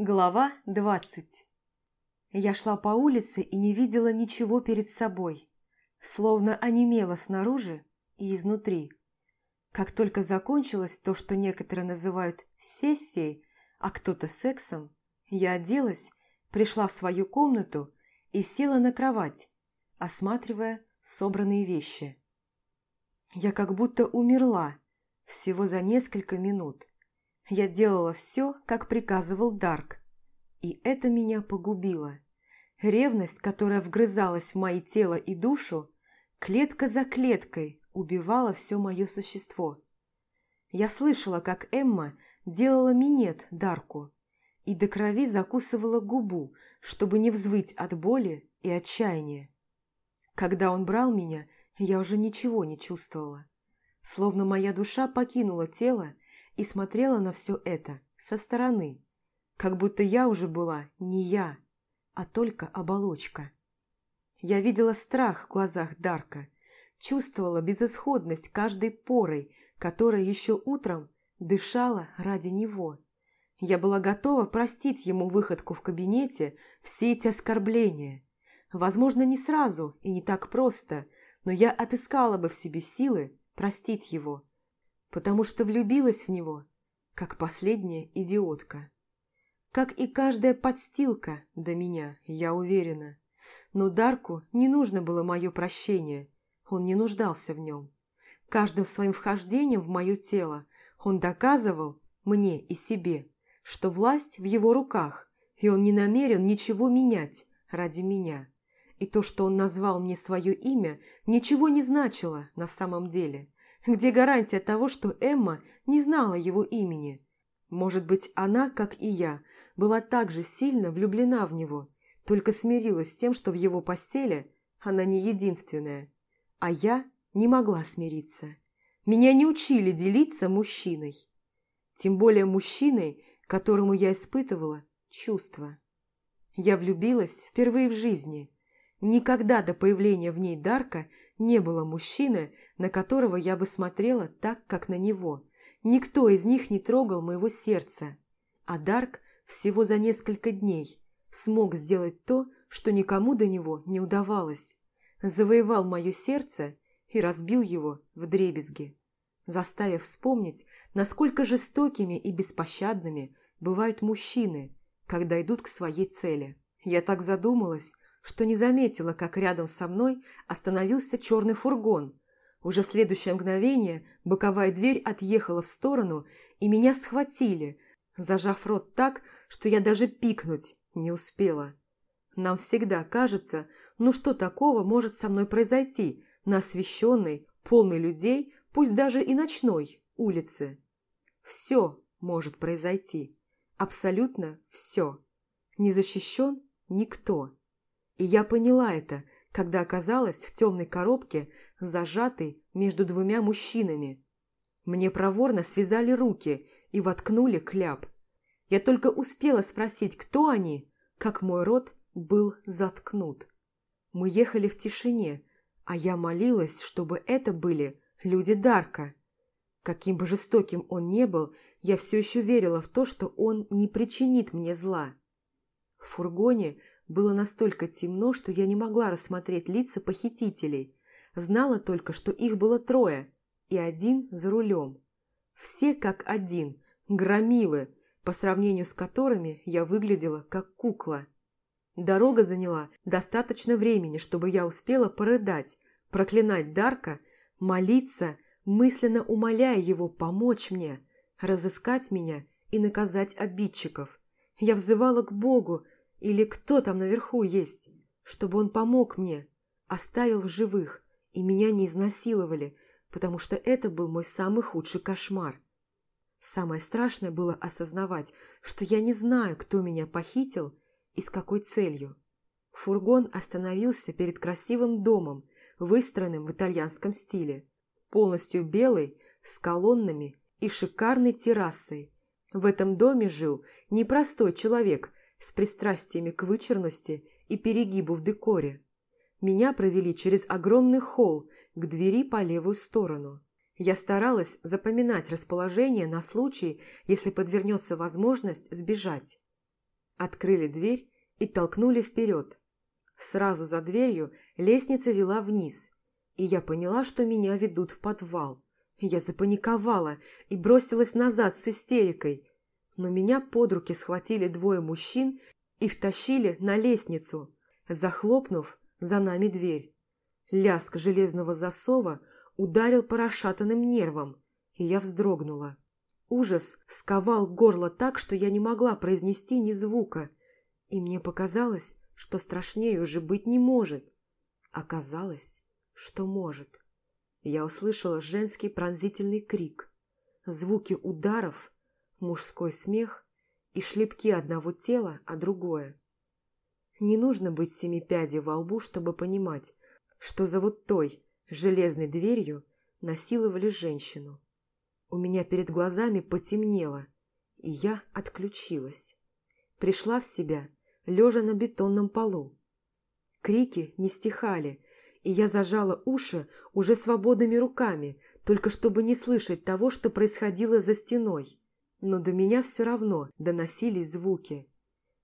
Глава двадцать Я шла по улице и не видела ничего перед собой, словно онемела снаружи и изнутри. Как только закончилось то, что некоторые называют сессией, а кто-то сексом, я оделась, пришла в свою комнату и села на кровать, осматривая собранные вещи. Я как будто умерла всего за несколько минут. Я делала все, как приказывал Дарк. И это меня погубило. Ревность, которая вгрызалась в мои тело и душу, клетка за клеткой убивала все мое существо. Я слышала, как Эмма делала минет Дарку и до крови закусывала губу, чтобы не взвыть от боли и отчаяния. Когда он брал меня, я уже ничего не чувствовала. Словно моя душа покинула тело и смотрела на все это со стороны, как будто я уже была не я, а только оболочка. Я видела страх в глазах Дарка, чувствовала безысходность каждой порой, которая еще утром дышала ради него. Я была готова простить ему выходку в кабинете, все эти оскорбления. Возможно, не сразу и не так просто, но я отыскала бы в себе силы простить его потому что влюбилась в него, как последняя идиотка. Как и каждая подстилка до меня, я уверена. Но Дарку не нужно было мое прощение, он не нуждался в нем. Каждым своим вхождением в мое тело он доказывал мне и себе, что власть в его руках, и он не намерен ничего менять ради меня. И то, что он назвал мне свое имя, ничего не значило на самом деле. Где гарантия того, что Эмма не знала его имени? Может быть, она, как и я, была так же сильно влюблена в него, только смирилась с тем, что в его постели она не единственная. А я не могла смириться. Меня не учили делиться мужчиной. Тем более мужчиной, которому я испытывала чувства. Я влюбилась впервые в жизни. Никогда до появления в ней Дарка не было мужчины, на которого я бы смотрела так, как на него. Никто из них не трогал моего сердца. А Дарк всего за несколько дней смог сделать то, что никому до него не удавалось. Завоевал мое сердце и разбил его в дребезги, заставив вспомнить, насколько жестокими и беспощадными бывают мужчины, когда идут к своей цели. Я так задумалась, что не заметила, как рядом со мной остановился черный фургон. Уже в следующее мгновение боковая дверь отъехала в сторону, и меня схватили, зажав рот так, что я даже пикнуть не успела. Нам всегда кажется, ну что такого может со мной произойти на освещенной, полной людей, пусть даже и ночной, улице. Все может произойти. Абсолютно все. Не защищен никто. И я поняла это, когда оказалась в темной коробке, зажатой между двумя мужчинами. Мне проворно связали руки и воткнули кляп. Я только успела спросить, кто они, как мой рот был заткнут. Мы ехали в тишине, а я молилась, чтобы это были люди Дарка. Каким бы жестоким он не был, я все еще верила в то, что он не причинит мне зла. В фургоне было настолько темно, что я не могла рассмотреть лица похитителей. Знала только, что их было трое, и один за рулем. Все как один, громилы, по сравнению с которыми я выглядела как кукла. Дорога заняла достаточно времени, чтобы я успела порыдать, проклинать Дарка, молиться, мысленно умоляя его помочь мне, разыскать меня и наказать обидчиков. Я взывала к Богу, или кто там наверху есть, чтобы он помог мне, оставил в живых и меня не изнасиловали, потому что это был мой самый худший кошмар. Самое страшное было осознавать, что я не знаю, кто меня похитил и с какой целью. Фургон остановился перед красивым домом, выстроенным в итальянском стиле, полностью белый, с колоннами и шикарной террасой. В этом доме жил непростой человек с пристрастиями к вычурности и перегибу в декоре. Меня провели через огромный холл к двери по левую сторону. Я старалась запоминать расположение на случай, если подвернется возможность сбежать. Открыли дверь и толкнули вперед. Сразу за дверью лестница вела вниз, и я поняла, что меня ведут в подвал. Я запаниковала и бросилась назад с истерикой, но меня под руки схватили двое мужчин и втащили на лестницу, захлопнув за нами дверь. Лязг железного засова ударил по расшатанным нервам, и я вздрогнула. Ужас сковал горло так, что я не могла произнести ни звука, и мне показалось, что страшнее уже быть не может. Оказалось, что может. Я услышала женский пронзительный крик, звуки ударов, мужской смех и шлепки одного тела, а другое. Не нужно быть семи пядей во лбу, чтобы понимать, что за вот той железной дверью насиловали женщину. У меня перед глазами потемнело, и я отключилась. Пришла в себя, лежа на бетонном полу. Крики не стихали, и я зажала уши уже свободными руками, только чтобы не слышать того, что происходило за стеной. Но до меня все равно доносились звуки.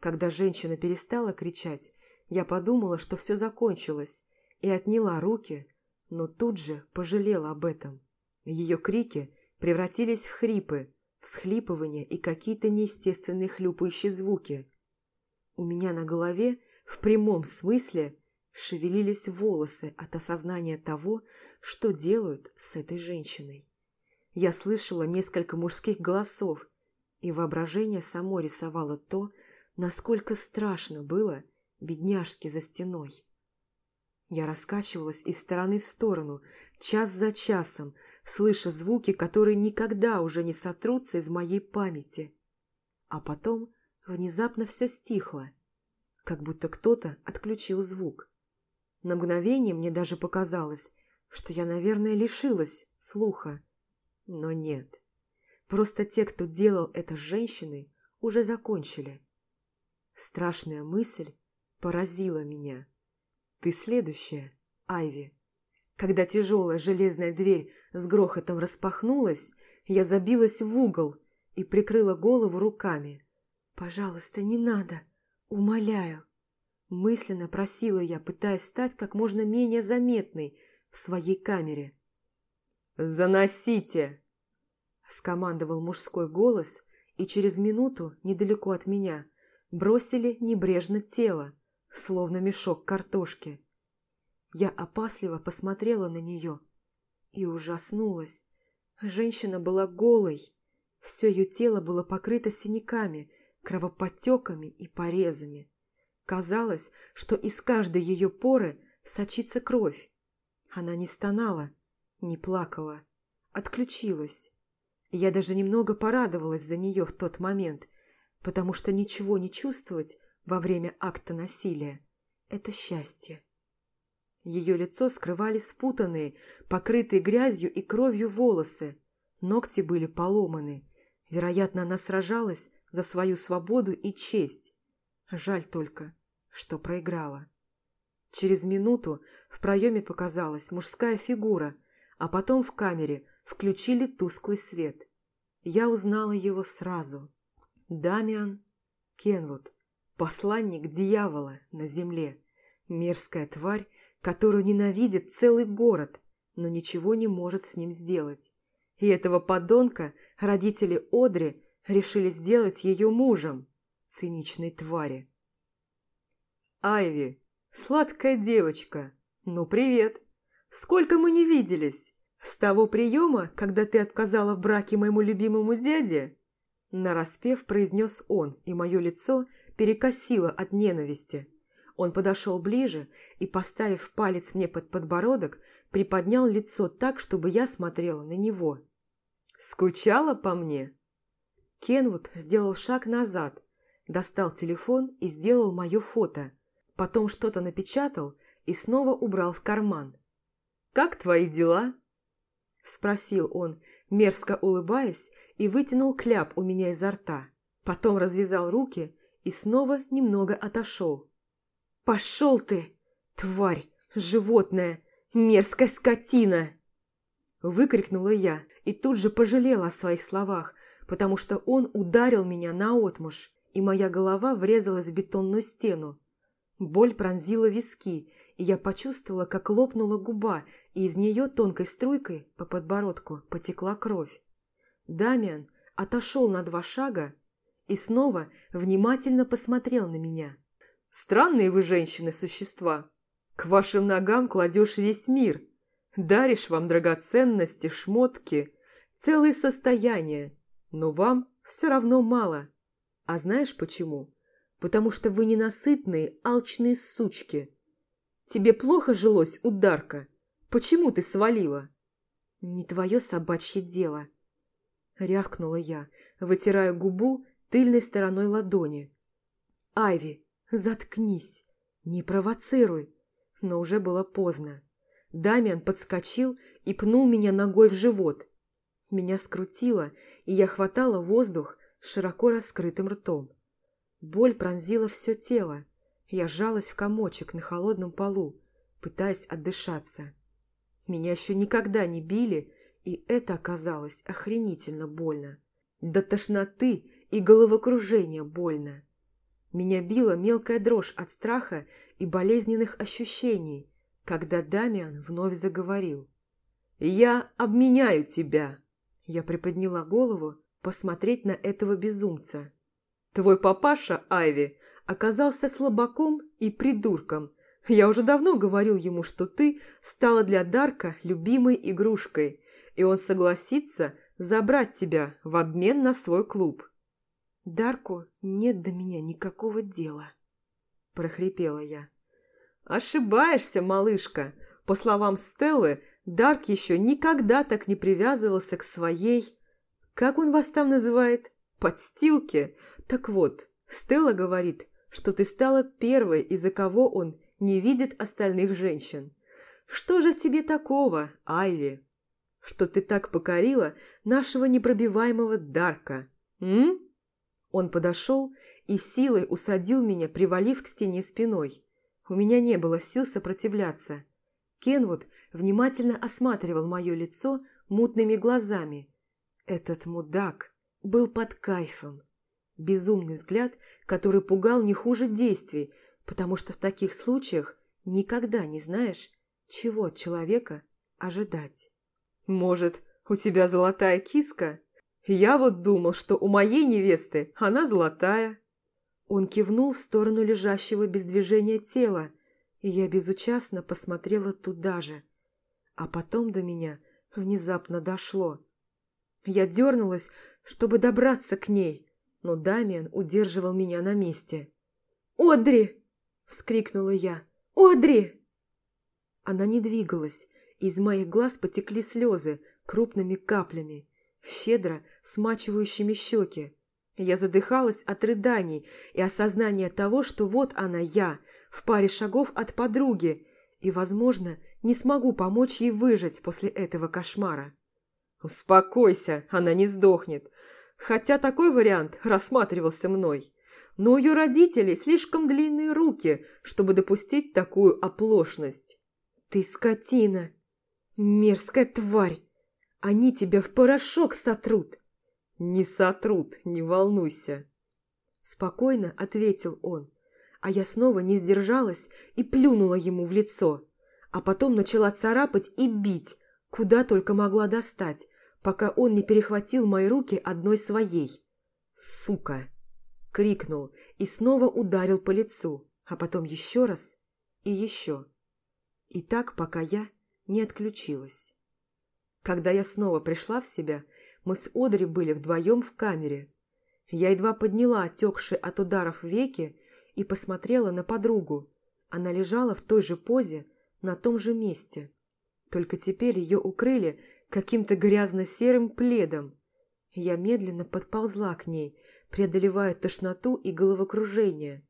Когда женщина перестала кричать, я подумала, что все закончилось, и отняла руки, но тут же пожалела об этом. Ее крики превратились в хрипы, всхлипывания и какие-то неестественные хлюпающие звуки. У меня на голове, в прямом смысле, шевелились волосы от осознания того, что делают с этой женщиной. Я слышала несколько мужских голосов, и воображение само рисовало то, насколько страшно было бедняжке за стеной. Я раскачивалась из стороны в сторону, час за часом, слыша звуки, которые никогда уже не сотрутся из моей памяти. А потом внезапно все стихло, как будто кто-то отключил звук. На мгновение мне даже показалось, что я, наверное, лишилась слуха. Но нет. Просто те, кто делал это с женщиной, уже закончили. Страшная мысль поразила меня. Ты следующая, Айви. Когда тяжелая железная дверь с грохотом распахнулась, я забилась в угол и прикрыла голову руками. «Пожалуйста, не надо, умоляю!» Мысленно просила я, пытаясь стать как можно менее заметной в своей камере. «Заносите!» – скомандовал мужской голос, и через минуту, недалеко от меня, бросили небрежно тело, словно мешок картошки. Я опасливо посмотрела на нее и ужаснулась. Женщина была голой. Все ее тело было покрыто синяками, кровоподтеками и порезами. Казалось, что из каждой ее поры сочится кровь. Она не стонала, не плакала, отключилась. Я даже немного порадовалась за нее в тот момент, потому что ничего не чувствовать во время акта насилия – это счастье. Ее лицо скрывали спутанные, покрытые грязью и кровью волосы, ногти были поломаны. Вероятно, она сражалась за свою свободу и честь. Жаль только, что проиграла. Через минуту в проеме показалась мужская фигура, а потом в камере включили тусклый свет. Я узнала его сразу. Дамиан Кенвуд. Посланник дьявола на земле. Мерзкая тварь, которую ненавидит целый город, но ничего не может с ним сделать. И этого подонка родители Одри решили сделать ее мужем, циничной твари. «Айви, сладкая девочка, ну привет! Сколько мы не виделись! С того приема, когда ты отказала в браке моему любимому дяде?» Нараспев произнес он, и мое лицо – перекосило от ненависти. Он подошел ближе и, поставив палец мне под подбородок, приподнял лицо так, чтобы я смотрела на него. «Скучала по мне?» Кенвуд сделал шаг назад, достал телефон и сделал мое фото. Потом что-то напечатал и снова убрал в карман. «Как твои дела?» Спросил он, мерзко улыбаясь, и вытянул кляп у меня изо рта. Потом развязал руки и снова немного отошел. «Пошел ты, тварь, животное, мерзкая скотина!» Выкрикнула я и тут же пожалела о своих словах, потому что он ударил меня наотмашь, и моя голова врезалась в бетонную стену. Боль пронзила виски, я почувствовала, как лопнула губа, и из нее тонкой струйкой по подбородку потекла кровь. Дамиан отошел на два шага и снова внимательно посмотрел на меня. «Странные вы, женщины-существа. К вашим ногам кладешь весь мир, даришь вам драгоценности, шмотки, целые состояния, но вам все равно мало. А знаешь почему? Потому что вы ненасытные, алчные сучки. Тебе плохо жилось, ударка? Почему ты свалила? Не твое собачье дело. Рявкнула я, вытирая губу тыльной стороной ладони. Айви, заткнись, не провоцируй. Но уже было поздно. Дамиан подскочил и пнул меня ногой в живот. Меня скрутило, и я хватала воздух широко раскрытым ртом. Боль пронзила все тело. Я сжалась в комочек на холодном полу, пытаясь отдышаться. Меня еще никогда не били, и это оказалось охренительно больно. До тошноты и головокружения больно. Меня била мелкая дрожь от страха и болезненных ощущений, когда Дамиан вновь заговорил. «Я обменяю тебя!» Я приподняла голову, посмотреть на этого безумца. Твой папаша, Айви, оказался слабаком и придурком. Я уже давно говорил ему, что ты стала для Дарка любимой игрушкой, и он согласится забрать тебя в обмен на свой клуб. Дарку нет до меня никакого дела, прохрипела я. Ошибаешься, малышка. По словам Стеллы, Дарк еще никогда так не привязывался к своей... Как он вас там называет? Подстилки? Так вот, Стелла говорит, что ты стала первой, из-за кого он не видит остальных женщин. Что же в тебе такого, Айви? Что ты так покорила нашего непробиваемого Дарка, м? Он подошел и силой усадил меня, привалив к стене спиной. У меня не было сил сопротивляться. Кенвуд внимательно осматривал мое лицо мутными глазами, этот мудак был под кайфом. Безумный взгляд, который пугал не хуже действий, потому что в таких случаях никогда не знаешь, чего от человека ожидать. «Может, у тебя золотая киска? Я вот думал, что у моей невесты она золотая». Он кивнул в сторону лежащего без движения тела, и я безучастно посмотрела туда же. А потом до меня внезапно дошло. Я дернулась, чтобы добраться к ней, но Дамиан удерживал меня на месте. «Одри!» – вскрикнула я. «Одри!» Она не двигалась, из моих глаз потекли слезы крупными каплями, щедро смачивающими щеки. Я задыхалась от рыданий и осознания того, что вот она я, в паре шагов от подруги, и, возможно, не смогу помочь ей выжить после этого кошмара. «Успокойся, она не сдохнет. Хотя такой вариант рассматривался мной. Но у ее родителей слишком длинные руки, чтобы допустить такую оплошность». «Ты скотина! Мерзкая тварь! Они тебя в порошок сотрут!» «Не сотрут, не волнуйся!» Спокойно ответил он, а я снова не сдержалась и плюнула ему в лицо, а потом начала царапать и бить, куда только могла достать, пока он не перехватил мои руки одной своей. «Сука!» – крикнул и снова ударил по лицу, а потом еще раз и еще. И так, пока я не отключилась. Когда я снова пришла в себя, мы с Одри были вдвоем в камере. Я едва подняла отекшие от ударов веки и посмотрела на подругу. Она лежала в той же позе, на том же месте. Только теперь ее укрыли каким-то грязно-серым пледом. Я медленно подползла к ней, преодолевая тошноту и головокружение.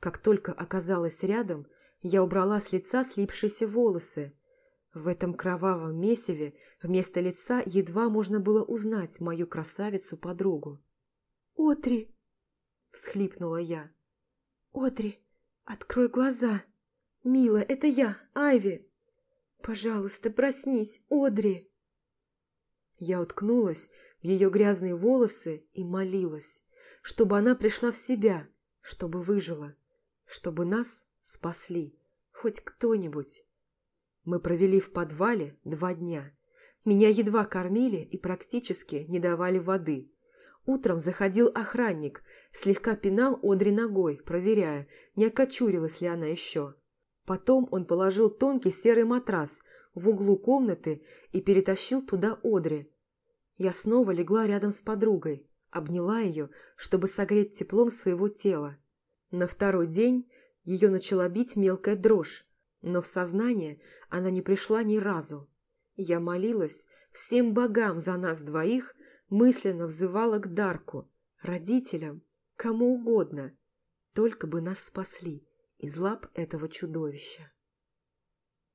Как только оказалась рядом, я убрала с лица слипшиеся волосы. В этом кровавом месиве вместо лица едва можно было узнать мою красавицу-подругу. «Отри!» – всхлипнула я. «Отри, открой глаза! Мила, это я, Айви!» «Пожалуйста, проснись, Одри!» Я уткнулась в ее грязные волосы и молилась, чтобы она пришла в себя, чтобы выжила, чтобы нас спасли, хоть кто-нибудь. Мы провели в подвале два дня. Меня едва кормили и практически не давали воды. Утром заходил охранник, слегка пинал Одри ногой, проверяя, не окочурилась ли она еще. Потом он положил тонкий серый матрас в углу комнаты и перетащил туда Одри. Я снова легла рядом с подругой, обняла ее, чтобы согреть теплом своего тела. На второй день ее начала бить мелкая дрожь, но в сознание она не пришла ни разу. Я молилась всем богам за нас двоих, мысленно взывала к Дарку, родителям, кому угодно, только бы нас спасли из лап этого чудовища.